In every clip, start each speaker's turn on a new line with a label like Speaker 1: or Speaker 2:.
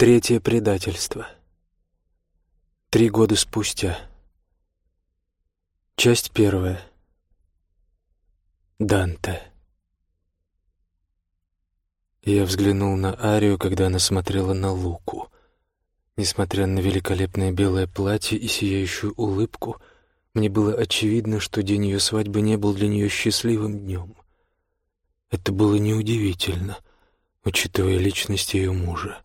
Speaker 1: Третье предательство. Три года спустя. Часть первая. Данте. Я взглянул на Арию, когда она смотрела на Луку. Несмотря на великолепное белое платье и сияющую улыбку, мне было очевидно, что день ее свадьбы не был для нее счастливым днем. Это было неудивительно, учитывая личность ее мужа.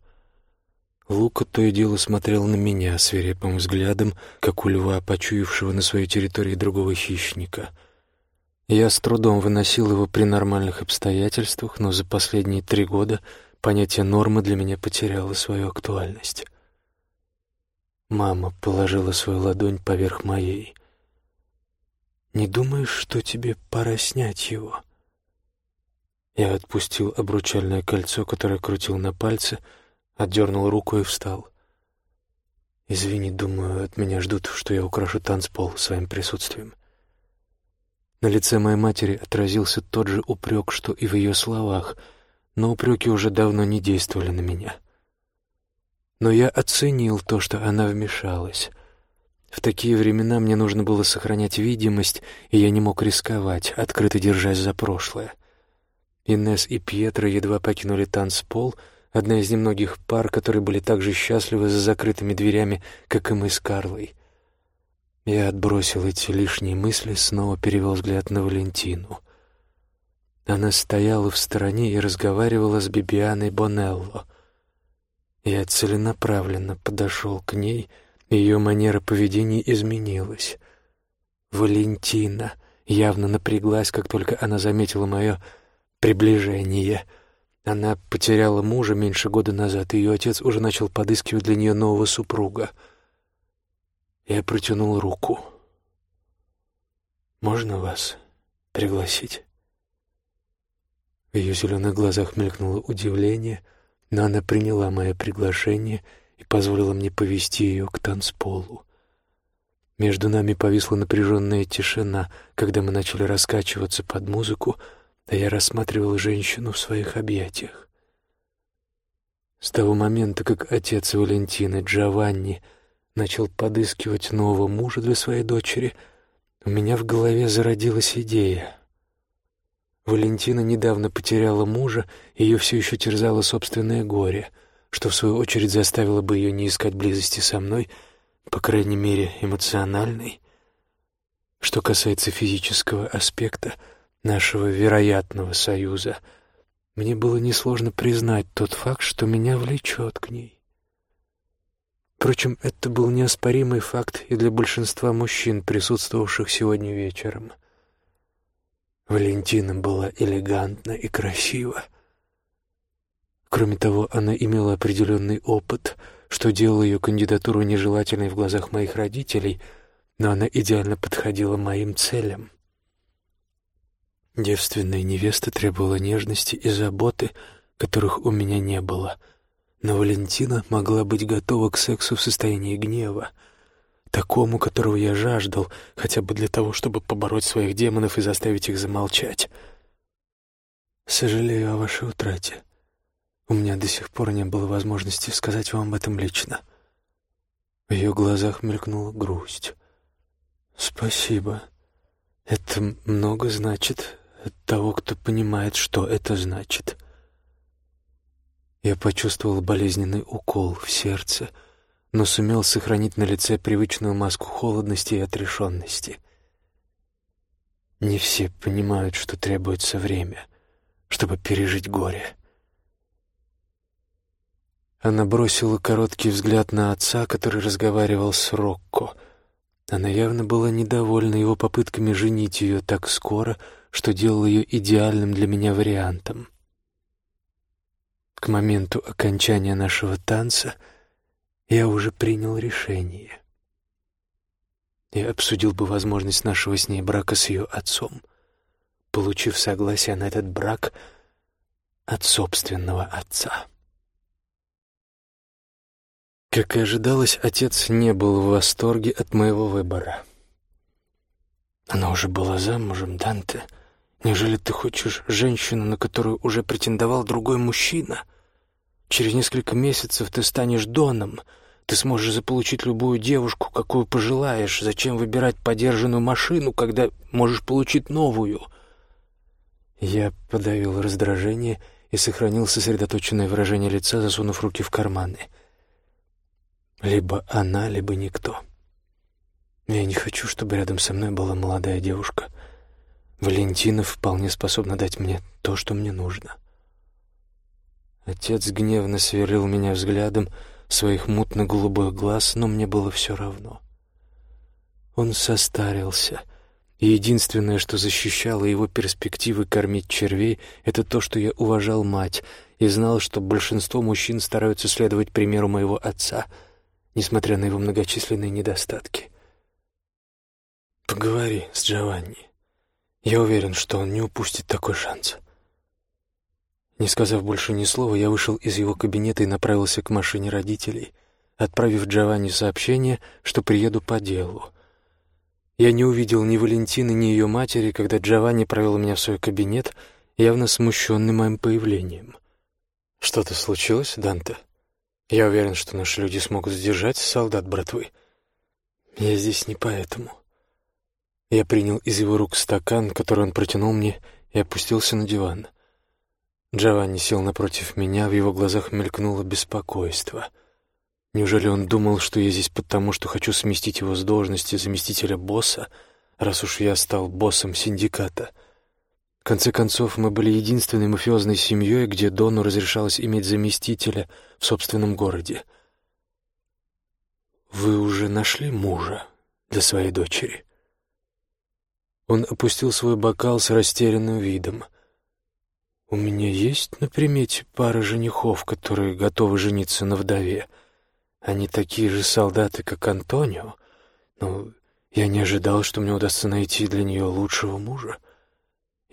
Speaker 1: Лука то и дело смотрел на меня свирепым взглядом, как у льва, почуявшего на своей территории другого хищника. Я с трудом выносил его при нормальных обстоятельствах, но за последние три года понятие нормы для меня потеряло свою актуальность. Мама положила свою ладонь поверх моей. «Не думаешь, что тебе пора снять его?» Я отпустил обручальное кольцо, которое крутил на пальце, — отдернул руку и встал. «Извини, думаю, от меня ждут, что я украшу танцпол своим присутствием». На лице моей матери отразился тот же упрек, что и в ее словах, но упреки уже давно не действовали на меня. Но я оценил то, что она вмешалась. В такие времена мне нужно было сохранять видимость, и я не мог рисковать, открыто держась за прошлое. Инесс и Пьетро едва покинули танцпол — Одна из немногих пар, которые были так же счастливы за закрытыми дверями, как и мы с Карлой. Я отбросил эти лишние мысли, снова перевел взгляд на Валентину. Она стояла в стороне и разговаривала с Бибианой Бонелло. Я целенаправленно подошел к ней, и ее манера поведения изменилась. Валентина явно напряглась, как только она заметила мое приближение — она потеряла мужа меньше года назад, и ее отец уже начал подыскивать для нее нового супруга. Я протянул руку. «Можно вас пригласить?» В ее зеленых глазах мелькнуло удивление, но она приняла мое приглашение и позволила мне повести ее к танцполу. Между нами повисла напряженная тишина, когда мы начали раскачиваться под музыку, а я рассматривал женщину в своих объятиях. С того момента, как отец Валентины, Джованни, начал подыскивать нового мужа для своей дочери, у меня в голове зародилась идея. Валентина недавно потеряла мужа, и ее все еще терзало собственное горе, что в свою очередь заставило бы ее не искать близости со мной, по крайней мере, эмоциональной. Что касается физического аспекта — нашего вероятного союза, мне было несложно признать тот факт, что меня влечет к ней. Впрочем, это был неоспоримый факт и для большинства мужчин, присутствовавших сегодня вечером. Валентина была элегантна и красива. Кроме того, она имела определенный опыт, что делало ее кандидатуру нежелательной в глазах моих родителей, но она идеально подходила моим целям. Девственная невеста требовала нежности и заботы, которых у меня не было. Но Валентина могла быть готова к сексу в состоянии гнева, такому, которого я жаждал, хотя бы для того, чтобы побороть своих демонов и заставить их замолчать. Сожалею о вашей утрате. У меня до сих пор не было возможности сказать вам об этом лично. В ее глазах мелькнула грусть. «Спасибо. Это много значит от того, кто понимает, что это значит. Я почувствовал болезненный укол в сердце, но сумел сохранить на лице привычную маску холодности и отрешенности. Не все понимают, что требуется время, чтобы пережить горе. Она бросила короткий взгляд на отца, который разговаривал с Рокко. Она явно была недовольна его попытками женить ее так скоро, что делало ее идеальным для меня вариантом. К моменту окончания нашего танца я уже принял решение. Я обсудил бы возможность нашего с ней брака с ее отцом, получив согласие на этот брак от собственного отца. Как и ожидалось, отец не был в восторге от моего выбора. Она уже была замужем, Данте — Неужели ты хочешь женщину, на которую уже претендовал другой мужчина? Через несколько месяцев ты станешь Доном. Ты сможешь заполучить любую девушку, какую пожелаешь. Зачем выбирать подержанную машину, когда можешь получить новую?» Я подавил раздражение и сохранил сосредоточенное выражение лица, засунув руки в карманы. Либо она, либо никто. Я не хочу, чтобы рядом со мной была молодая девушка. Валентина вполне способна дать мне то, что мне нужно. Отец гневно сверлил меня взглядом своих мутно-голубых глаз, но мне было все равно. Он состарился — и единственное, что защищало его перспективы кормить червей, это то, что я уважал мать и знал, что большинство мужчин стараются следовать примеру моего отца, несмотря на его многочисленные недостатки. «Поговори с Джованни. Я уверен, что он не упустит такой шанс». Не сказав больше ни слова, я вышел из его кабинета и направился к машине родителей, отправив Джованни сообщение, что приеду по делу. Я не увидел ни Валентины, ни ее матери, когда Джованни провел меня в свой кабинет, явно смущенный моим появлением. «Что-то случилось, Данте? Я уверен, что наши люди смогут сдержать солдат братвы. Я здесь не поэтому». Я принял из его рук стакан, который он протянул мне, и опустился на диван. Джованни сел напротив меня, в его глазах мелькнуло беспокойство — Неужели он думал, что я здесь потому, что хочу сместить его с должности заместителя босса, раз уж я стал боссом синдиката? Конце концов, мы были единственной мафиозной семьей, где Дону разрешалось иметь заместителя в собственном городе. «Вы уже нашли мужа для своей дочери?» Он опустил свой бокал с растерянным видом. «У меня есть на примете пара женихов, которые готовы жениться на вдове». Они такие же солдаты, как Антонио, но я не ожидал, что мне удастся найти для нее лучшего мужа.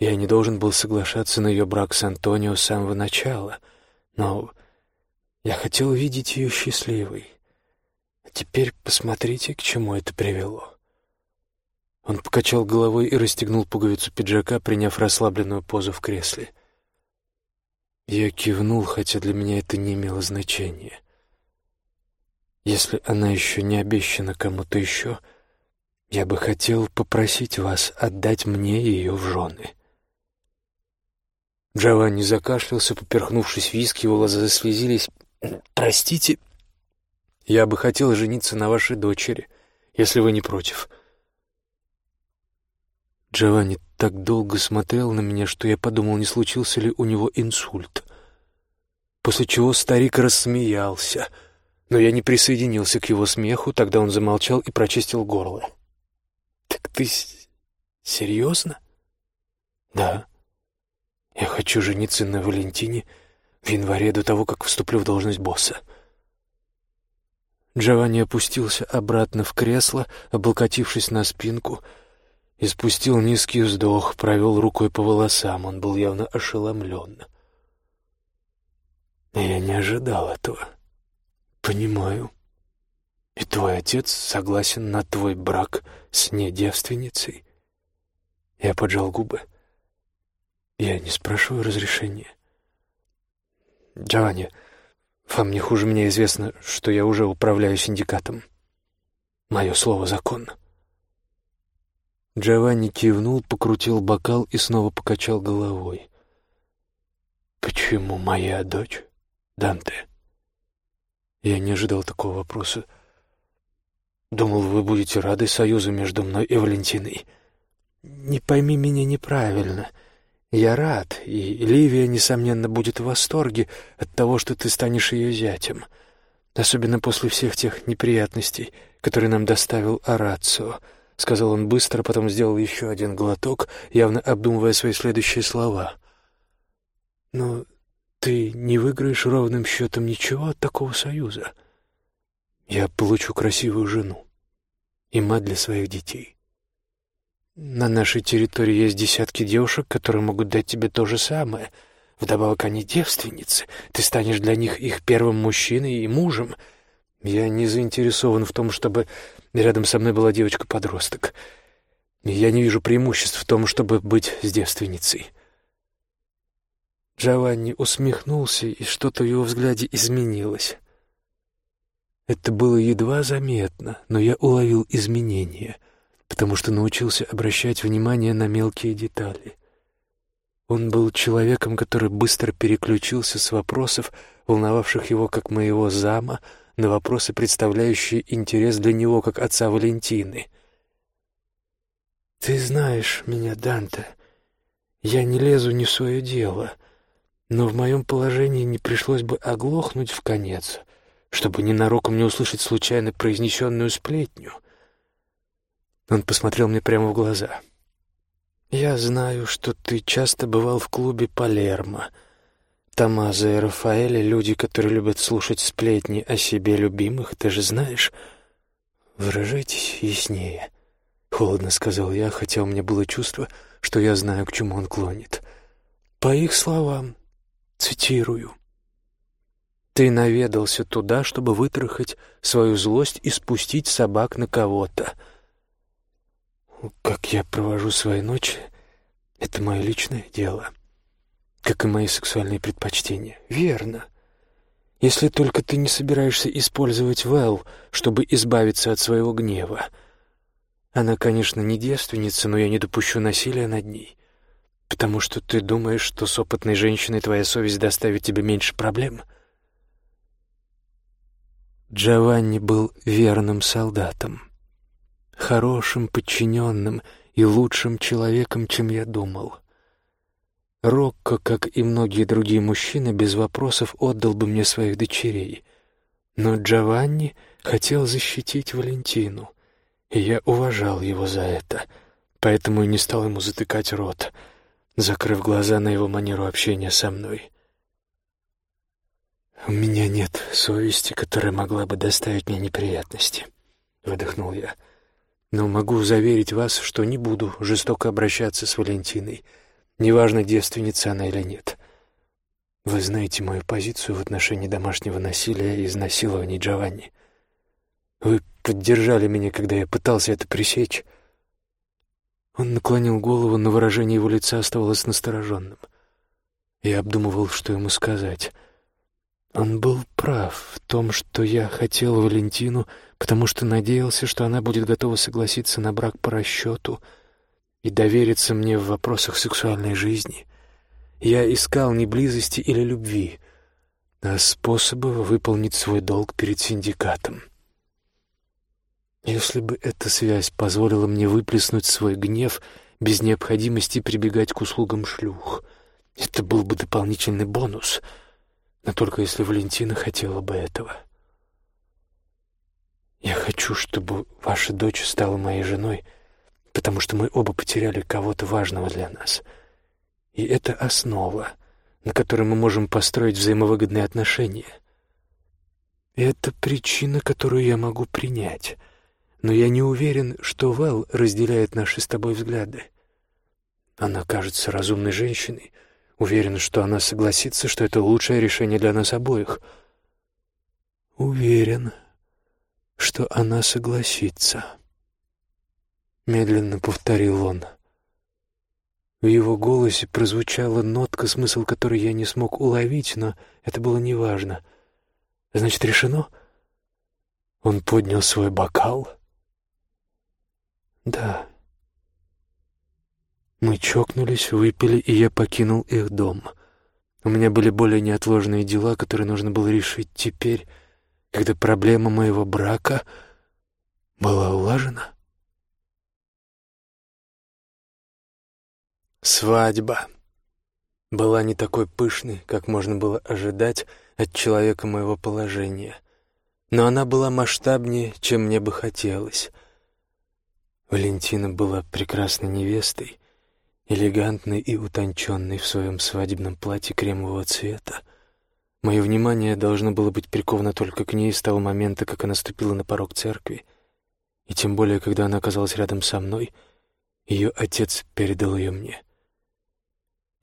Speaker 1: Я не должен был соглашаться на ее брак с Антонио с самого начала, но я хотел видеть ее счастливой. А теперь посмотрите, к чему это привело. Он покачал головой и расстегнул пуговицу пиджака, приняв расслабленную позу в кресле. Я кивнул, хотя для меня это не имело значения. Если она еще не обещана кому-то еще, я бы хотел попросить вас отдать мне ее в жены». Джованни закашлялся, поперхнувшись виски, его глаза заслезились. «Простите, я бы хотел жениться на вашей дочери, если вы не против». Джованни так долго смотрел на меня, что я подумал, не случился ли у него инсульт. После чего старик рассмеялся — но я не присоединился к его смеху, тогда он замолчал и прочистил горло. «Так ты серьезно?» «Да. Я хочу жениться на Валентине в январе до того, как вступлю в должность босса». Джованни опустился обратно в кресло, облокотившись на спинку, и спустил низкий вздох, провел рукой по волосам. Он был явно ошеломлен. Я не ожидал этого. «Понимаю. И твой отец согласен на твой брак с недевственницей?» Я поджал губы. «Я не спрашиваю разрешения». «Джованни, вам не хуже меня известно, что я уже управляю синдикатом. Мое слово законно». Джованни кивнул, покрутил бокал и снова покачал головой. «Почему моя дочь, Данте?» Я не ожидал такого вопроса. Думал, вы будете рады союзу между мной и Валентиной. Не пойми меня неправильно. Я рад, и Ливия, несомненно, будет в восторге от того, что ты станешь ее зятем. Особенно после всех тех неприятностей, которые нам доставил Арацио. — сказал он быстро, потом сделал еще один глоток, явно обдумывая свои следующие слова. «Но ты не выиграешь ровным счетом ничего от такого союза. Я получу красивую жену и мать для своих детей. На нашей территории есть десятки девушек, которые могут дать тебе то же самое. Вдобавок они девственницы. Ты станешь для них их первым мужчиной и мужем. Я не заинтересован в том, чтобы рядом со мной была девочка-подросток. Я не вижу преимуществ в том, чтобы быть с девственницей. Джованни усмехнулся, и что-то в его взгляде изменилось. Это было едва заметно, но я уловил изменения, потому что научился обращать внимание на мелкие детали. Он был человеком, который быстро переключился с вопросов, волновавших его как моего зама, на вопросы, представляющие интерес для него как отца Валентины. «Ты знаешь меня, Данте. Я не лезу не в свое дело, но в моем положении не пришлось бы оглохнуть в конец, чтобы ненароком не услышать случайно произнесенную сплетню». Он посмотрел мне прямо в глаза. «Я знаю, что ты часто бывал в клубе Палермо», Тамаза и Рафаэля — люди, которые любят слушать сплетни о себе любимых, ты же знаешь. Выражайтесь яснее. Холодно сказал я, хотя у меня было чувство, что я знаю, к чему он клонит. По их словам, цитирую. Ты наведался туда, чтобы вытрахать свою злость и спустить собак на кого-то. Как я провожу свои ночи, это мое личное дело. — как и мои сексуальные предпочтения. Верно. Если только ты не собираешься использовать Вэл, чтобы избавиться от своего гнева. Она, конечно, не девственница, но я не допущу насилия над ней, потому что ты думаешь, что с опытной женщиной твоя совесть доставит тебе меньше проблем. Джованни был верным солдатом, хорошим подчиненным и лучшим человеком, чем я думал. Рокко, как и многие другие мужчины, без вопросов отдал бы мне своих дочерей. Но Джованни хотел защитить Валентину, и я уважал его за это, поэтому и не стал ему затыкать рот, закрыв глаза на его манеру общения со мной. «У меня нет совести, которая могла бы доставить мне неприятности», — выдохнул я. «Но могу заверить вас, что не буду жестоко обращаться с Валентиной» Неважно, девственница она или нет. Вы знаете мою позицию в отношении домашнего насилия и изнасилований Джованни. Вы поддержали меня, когда я пытался это пресечь. Он наклонил голову, но выражение его лица оставалось настороженным. Я обдумывал, что ему сказать. Он был прав в том, что я хотел Валентину, потому что надеялся, что она будет готова согласиться на брак по расчету — и довериться мне в вопросах сексуальной жизни. Я искал не близости или любви, а способы выполнить свой долг перед синдикатом. Если бы эта связь позволила мне выплеснуть свой гнев без необходимости прибегать к услугам шлюх, это был бы дополнительный бонус, но только если Валентина хотела бы этого. Я хочу, чтобы ваша дочь стала моей женой — потому что мы оба потеряли кого-то важного для нас. И это основа, на которой мы можем построить взаимовыгодные отношения. Это причина, которую я могу принять, но я не уверен, что Вэл разделяет наши с тобой взгляды. Она кажется разумной женщиной, уверен, что она согласится, что это лучшее решение для нас обоих. Уверен, что она согласится. — медленно повторил он. В его голосе прозвучала нотка, смысл которой я не смог уловить, но это было неважно. «Значит, решено?» Он поднял свой бокал. «Да». Мы чокнулись, выпили, и я покинул их дом. У меня были более неотложные дела, которые нужно было решить теперь, когда проблема моего брака была улажена. Свадьба была не такой пышной, как можно было ожидать от человека моего положения, но она была масштабнее, чем мне бы хотелось. Валентина была прекрасной невестой, элегантной и утонченной в своем свадебном платье кремового цвета. Мое внимание должно было быть приковано только к ней с того момента, как она ступила на порог церкви, и тем более, когда она оказалась рядом со мной, ее отец передал ее мне —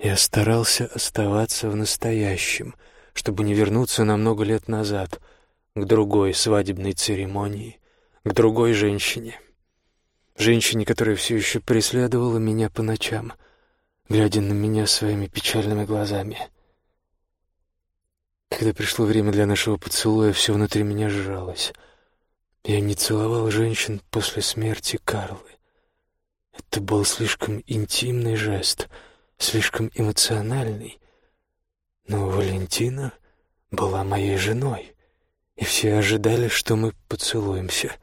Speaker 1: я старался оставаться в настоящем, чтобы не вернуться на много лет назад, к другой свадебной церемонии, к другой женщине. Женщине, которая все еще преследовала меня по ночам, глядя на меня своими печальными глазами — Когда пришло время для нашего поцелуя, все внутри меня сжалось. Я не целовал женщин после смерти Карлы. Это был слишком интимный жест, слишком эмоциональный. Но Валентина была моей женой, и все ожидали, что мы поцелуемся.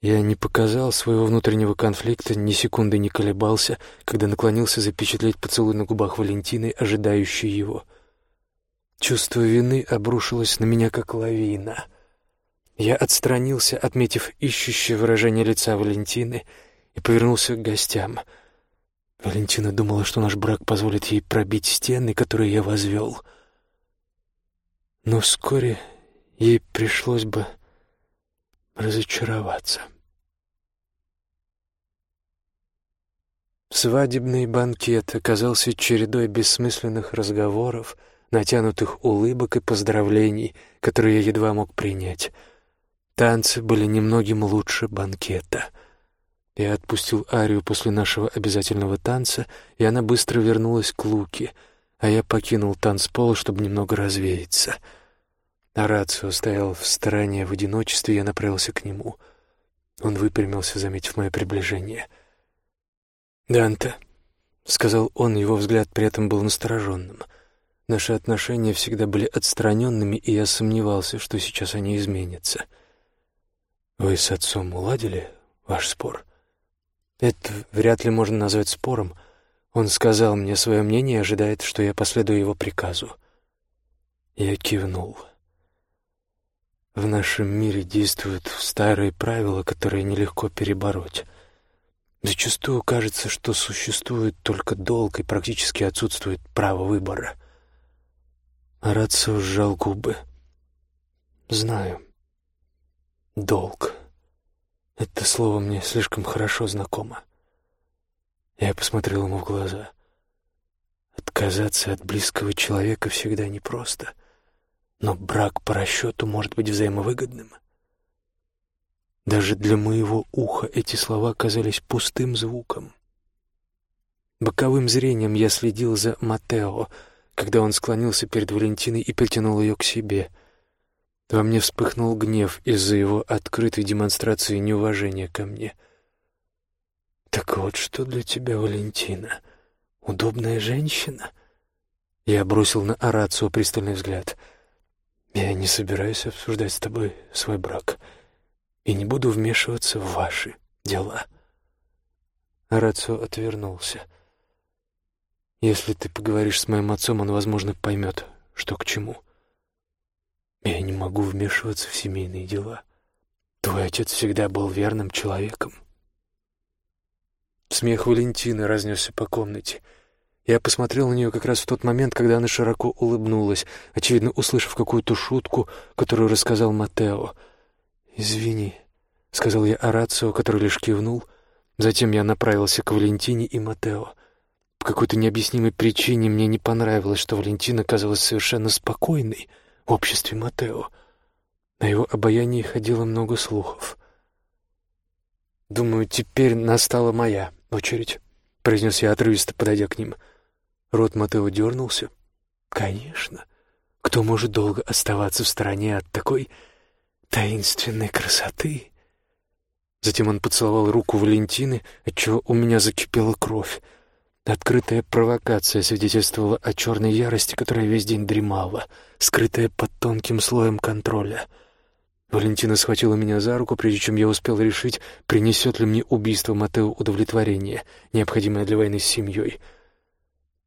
Speaker 1: Я не показал своего внутреннего конфликта, ни секунды не колебался, когда наклонился запечатлеть поцелуй на губах Валентины, ожидающей его. Чувство вины обрушилось на меня, как лавина. Я отстранился, отметив ищущее выражение лица Валентины, и повернулся к гостям. Валентина думала, что наш брак позволит ей пробить стены, которые я возвел. Но вскоре ей пришлось бы разочароваться. Свадебный банкет оказался чередой бессмысленных разговоров, натянутых улыбок и поздравлений, которые я едва мог принять. Танцы были немногим лучше банкета. Я отпустил Арию после нашего обязательного танца, и она быстро вернулась к Луке, а я покинул танцпол, чтобы немного развеяться — Арацио стоял в стороне в одиночестве, я направился к нему. Он выпрямился, заметив мое приближение. «Данте», — сказал он, его взгляд при этом был настороженным. Наши отношения всегда были отстраненными, и я сомневался, что сейчас они изменятся. «Вы с отцом уладили ваш спор?» «Это вряд ли можно назвать спором. Он сказал мне свое мнение и ожидает, что я последую его приказу». Я кивнул. В нашем мире действуют старые правила, которые нелегко перебороть. Зачастую кажется, что существует только долг и практически отсутствует право выбора. Арацио сжал губы. «Знаю. Долг. Это слово мне слишком хорошо знакомо». Я посмотрел ему в глаза. Отказаться от близкого человека всегда непросто. Но брак по расчету может быть взаимовыгодным. Даже для моего уха эти слова казались пустым звуком. Боковым зрением я следил за Матео, когда он склонился перед Валентиной и притянул ее к себе. Во мне вспыхнул гнев из-за его открытой демонстрации неуважения ко мне. «Так вот что для тебя, Валентина? Удобная женщина?» Я бросил на Арацию пристальный взгляд — я не собираюсь обсуждать с тобой свой брак и не буду вмешиваться в ваши дела. Арацио отвернулся. Если ты поговоришь с моим отцом, он, возможно, поймет, что к чему. Я не могу вмешиваться в семейные дела. Твой отец всегда был верным человеком. Смех Валентины разнесся по комнате — я посмотрел на нее как раз в тот момент, когда она широко улыбнулась, очевидно, услышав какую-то шутку, которую рассказал Матео. «Извини», — сказал я Арацио, который лишь кивнул. Затем я направился к Валентине и Матео. По какой-то необъяснимой причине мне не понравилось, что Валентина казалась совершенно спокойной в обществе Матео. На его обаянии ходило много слухов. «Думаю, теперь настала моя очередь», — произнес я отрывисто, подойдя к ним — Рот Матео дернулся. «Конечно. Кто может долго оставаться в стороне от такой таинственной красоты?» Затем он поцеловал руку Валентины, отчего у меня закипела кровь. Открытая провокация свидетельствовала о черной ярости, которая весь день дремала, скрытая под тонким слоем контроля. Валентина схватила меня за руку, прежде чем я успел решить, принесет ли мне убийство Матео удовлетворение, необходимое для войны с семьей.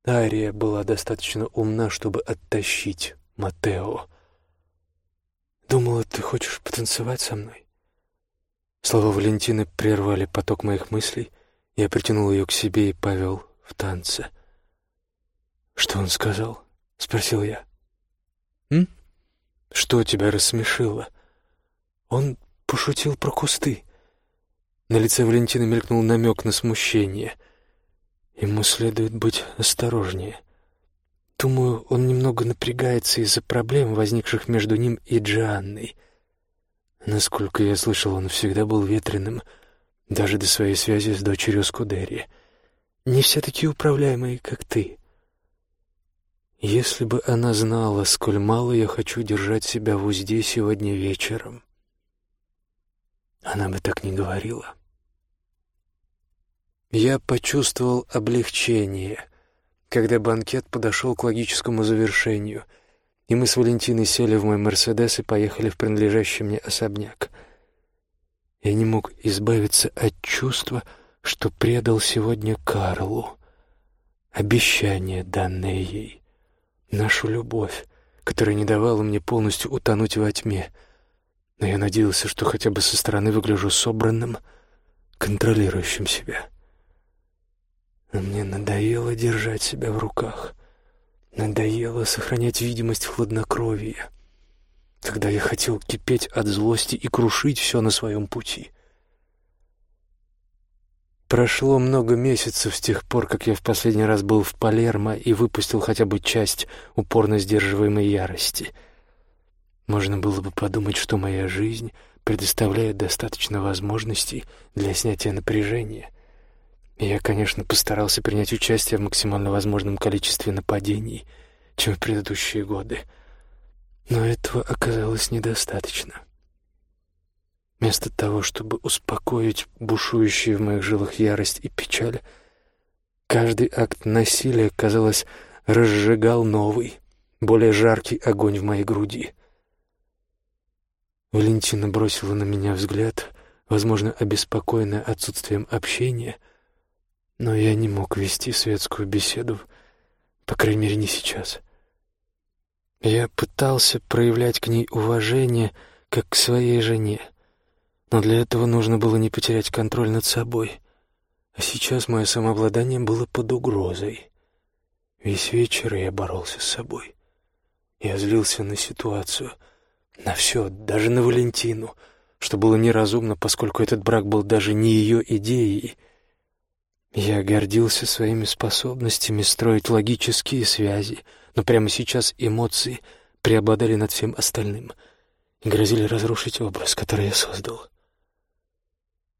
Speaker 1: Ария была достаточно умна, чтобы оттащить Матео. «Думала, ты хочешь потанцевать со мной?» Слова Валентины прервали поток моих мыслей. Я притянул ее к себе и повел в танце. «Что он сказал?» — спросил я. «М? Что тебя рассмешило?» Он пошутил про кусты. На лице Валентины мелькнул намек на смущение — Ему следует быть осторожнее. Думаю, он немного напрягается из-за проблем, возникших между ним и Джианной. Насколько я слышал, он всегда был ветреным, даже до своей связи с дочерью Скудерри. Не все такие управляемые, как ты. Если бы она знала, сколь мало я хочу держать себя в узде сегодня вечером, она бы так не говорила. Я почувствовал облегчение, когда банкет подошел к логическому завершению, и мы с Валентиной сели в мой «Мерседес» и поехали в принадлежащий мне особняк. Я не мог избавиться от чувства, что предал сегодня Карлу. Обещание, данное ей, нашу любовь, которая не давала мне полностью утонуть во тьме. Но я надеялся, что хотя бы со стороны выгляжу собранным, контролирующим себя. Но мне надоело держать себя в руках. Надоело сохранять видимость хладнокровия, когда я хотел кипеть от злости и крушить все на своем пути. Прошло много месяцев с тех пор, как я в последний раз был в Палермо и выпустил хотя бы часть упорно сдерживаемой ярости. Можно было бы подумать, что моя жизнь предоставляет достаточно возможностей для снятия напряжения — я, конечно, постарался принять участие в максимально возможном количестве нападений, чем в предыдущие годы. Но этого оказалось недостаточно. Вместо того, чтобы успокоить бушующие в моих жилах ярость и печаль, каждый акт насилия, казалось, разжигал новый, более жаркий огонь в моей груди. Валентина бросила на меня взгляд, возможно, обеспокоенная отсутствием общения — но я не мог вести светскую беседу, по крайней мере, не сейчас. Я пытался проявлять к ней уважение, как к своей жене, но для этого нужно было не потерять контроль над собой. А сейчас мое самообладание было под угрозой. Весь вечер я боролся с собой. Я злился на ситуацию, на все, даже на Валентину, что было неразумно, поскольку этот брак был даже не ее идеей — я гордился своими способностями строить логические связи, но прямо сейчас эмоции преобладали над всем остальным и грозили разрушить образ, который я создал.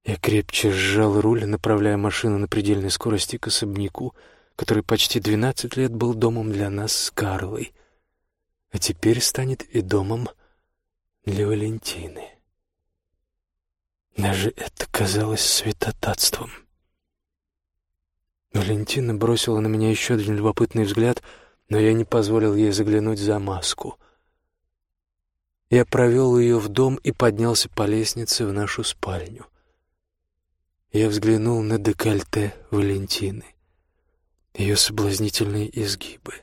Speaker 1: Я крепче сжал руль, направляя машину на предельной скорости к особняку, который почти двенадцать лет был домом для нас с Карлой, а теперь станет и домом для Валентины. Даже это казалось святотатством. Валентина бросила на меня еще один любопытный взгляд, но я не позволил ей заглянуть за маску. Я провел ее в дом и поднялся по лестнице в нашу спальню. Я взглянул на декольте Валентины, ее соблазнительные изгибы.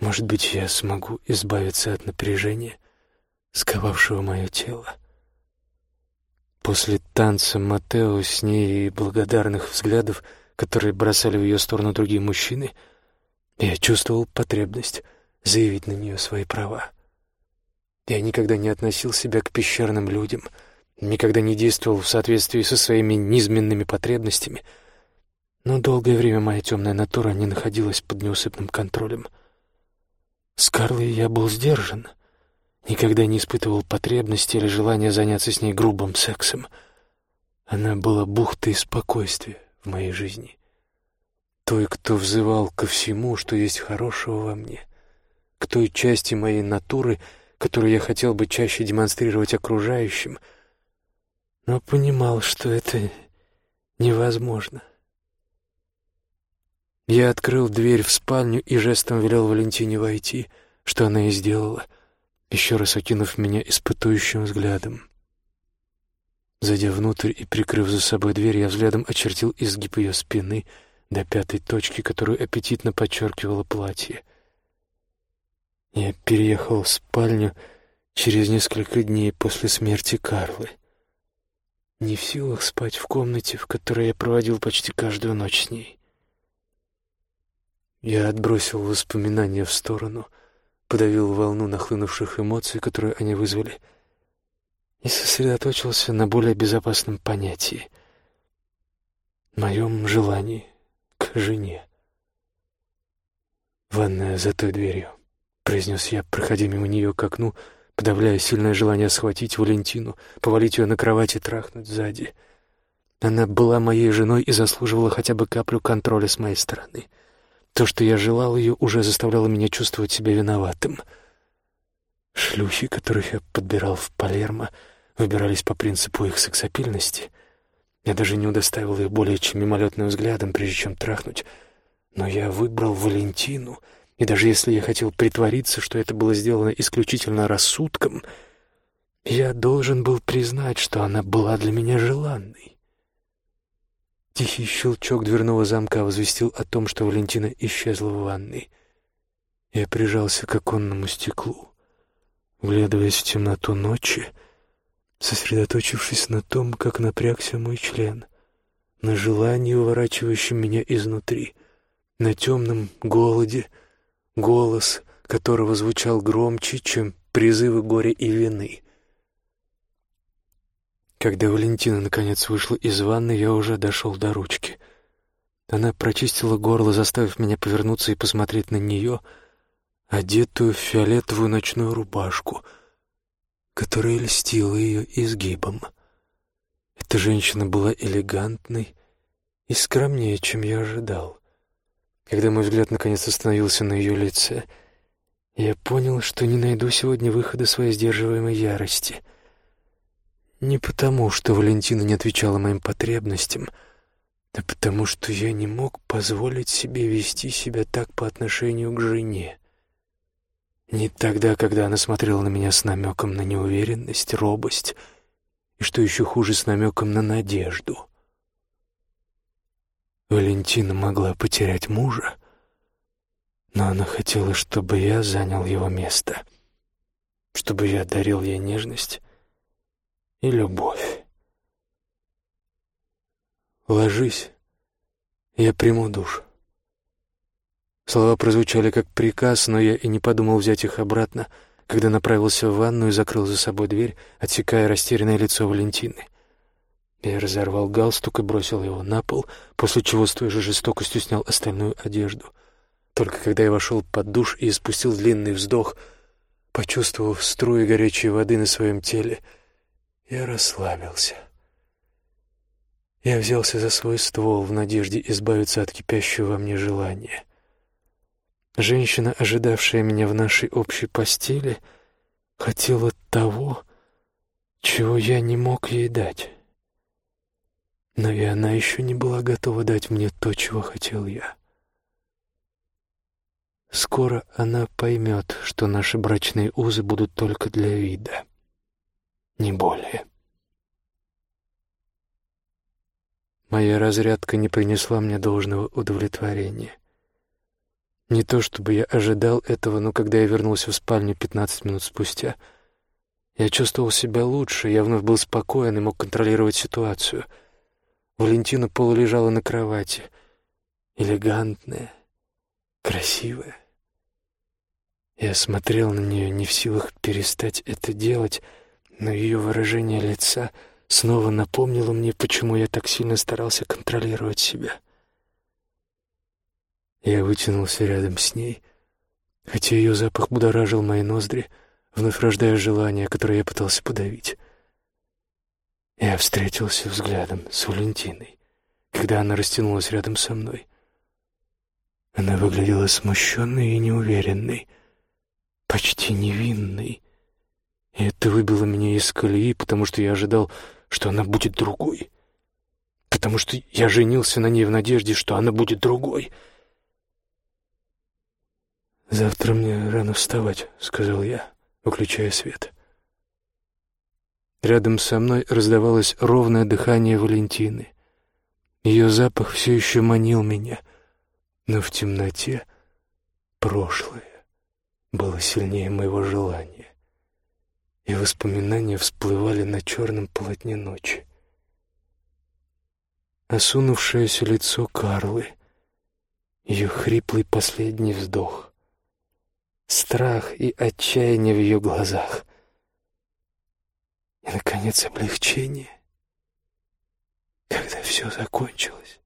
Speaker 1: Может быть, я смогу избавиться от напряжения, сковавшего мое тело. После танца Матео с ней и благодарных взглядов — которые бросали в ее сторону другие мужчины, я чувствовал потребность заявить на нее свои права. Я никогда не относил себя к пещерным людям, никогда не действовал в соответствии со своими низменными потребностями, но долгое время моя темная натура не находилась под неусыпным контролем. С Карлой я был сдержан, никогда не испытывал потребности или желания заняться с ней грубым сексом. Она была бухтой спокойствия, в моей жизни. Той, кто взывал ко всему, что есть хорошего во мне, к той части моей натуры, которую я хотел бы чаще демонстрировать окружающим, но понимал, что это невозможно. Я открыл дверь в спальню и жестом велел Валентине войти, что она и сделала, еще раз окинув меня испытующим взглядом. Зайдя внутрь и прикрыв за собой дверь, я взглядом очертил изгиб ее спины до пятой точки, которую аппетитно подчеркивало платье. Я переехал в спальню через несколько дней после смерти Карлы. Не в силах спать в комнате, в которой я проводил почти каждую ночь с ней. Я отбросил воспоминания в сторону, подавил волну нахлынувших эмоций, которые они вызвали — и сосредоточился на более безопасном понятии — моем желании к жене. «Ванная за той дверью», — произнес я, проходя мимо нее к окну, подавляя сильное желание схватить Валентину, повалить ее на кровать и трахнуть сзади. Она была моей женой и заслуживала хотя бы каплю контроля с моей стороны. То, что я желал ее, уже заставляло меня чувствовать себя виноватым. Шлюхи, которых я подбирал в Палермо, выбирались по принципу их сексапильности. Я даже не удостаивал их более чем мимолетным взглядом, прежде чем трахнуть. Но я выбрал Валентину, и даже если я хотел притвориться, что это было сделано исключительно рассудком, я должен был признать, что она была для меня желанной. Тихий щелчок дверного замка возвестил о том, что Валентина исчезла в ванной. Я прижался к оконному стеклу, вглядываясь в темноту ночи, сосредоточившись на том, как напрягся мой член, на желании, выворачивающем меня изнутри, на темном голоде, голос которого звучал громче, чем призывы горя и вины. Когда Валентина наконец вышла из ванны, я уже дошел до ручки. Она прочистила горло, заставив меня повернуться и посмотреть на нее, одетую в фиолетовую ночную рубашку, которая льстила ее изгибом. Эта женщина была элегантной и скромнее, чем я ожидал. Когда мой взгляд наконец остановился на ее лице, я понял, что не найду сегодня выхода своей сдерживаемой ярости — не потому, что Валентина не отвечала моим потребностям, а потому, что я не мог позволить себе вести себя так по отношению к жене. Не тогда, когда она смотрела на меня с намеком на неуверенность, робость и, что еще хуже, с намеком на надежду. Валентина могла потерять мужа, но она хотела, чтобы я занял его место, чтобы я дарил ей нежность, и любовь. «Ложись, я приму душ». Слова прозвучали как приказ, но я и не подумал взять их обратно, когда направился в ванну и закрыл за собой дверь, отсекая растерянное лицо Валентины. Я разорвал галстук и бросил его на пол, после чего с той же жестокостью снял остальную одежду. Только когда я вошел под душ и испустил длинный вздох, почувствовав струи горячей воды на своем теле — я расслабился. Я взялся за свой ствол в надежде избавиться от кипящего во мне желания. Женщина, ожидавшая меня в нашей общей постели, хотела того, чего я не мог ей дать. Но и она еще не была готова дать мне то, чего хотел я. Скоро она поймет, что наши брачные узы будут только для вида не более. Моя разрядка не принесла мне должного удовлетворения. Не то чтобы я ожидал этого, но когда я вернулся в спальню пятнадцать минут спустя, я чувствовал себя лучше, я вновь был спокоен и мог контролировать ситуацию. Валентина полулежала на кровати, элегантная, красивая. Я смотрел на нее, не в силах перестать это делать — но ее выражение лица снова напомнило мне, почему я так сильно старался контролировать себя. Я вытянулся рядом с ней, хотя ее запах будоражил мои ноздри, вновь рождая желание, которое я пытался подавить. Я встретился взглядом с Валентиной, когда она растянулась рядом со мной. Она выглядела смущенной и неуверенной, почти невинной. И это выбило меня из колеи, потому что я ожидал, что она будет другой. Потому что я женился на ней в надежде, что она будет другой. «Завтра мне рано вставать», — сказал я, выключая свет. Рядом со мной раздавалось ровное дыхание Валентины. Ее запах все еще манил меня, но в темноте прошлое было сильнее моего желания и воспоминания всплывали на черном полотне ночи. Осунувшееся лицо Карлы, ее хриплый последний вздох, страх и отчаяние в ее глазах и, наконец, облегчение, когда все закончилось.